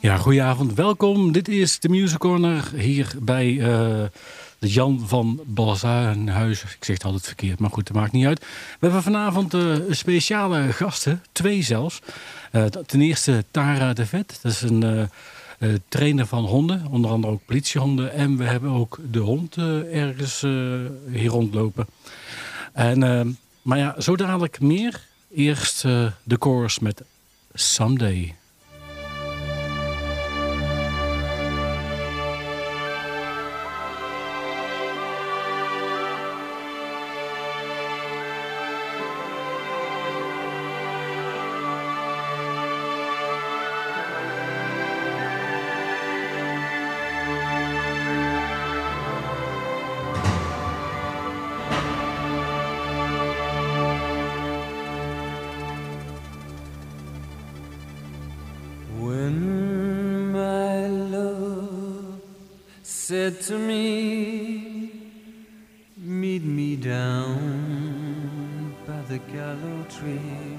Ja, goedenavond. Welkom. Dit is de Music Corner hier bij uh, de Jan van Balzaanhuis. Ik zeg het altijd verkeerd, maar goed, dat maakt niet uit. We hebben vanavond uh, speciale gasten, twee zelfs. Uh, ten eerste Tara de Vet, dat is een trainer van honden, onder andere ook politiehonden. En we hebben ook de hond ergens hier rondlopen. En, maar ja, zo dadelijk meer. Eerst de chorus met Someday. Said to me, Meet me down by the gallows tree.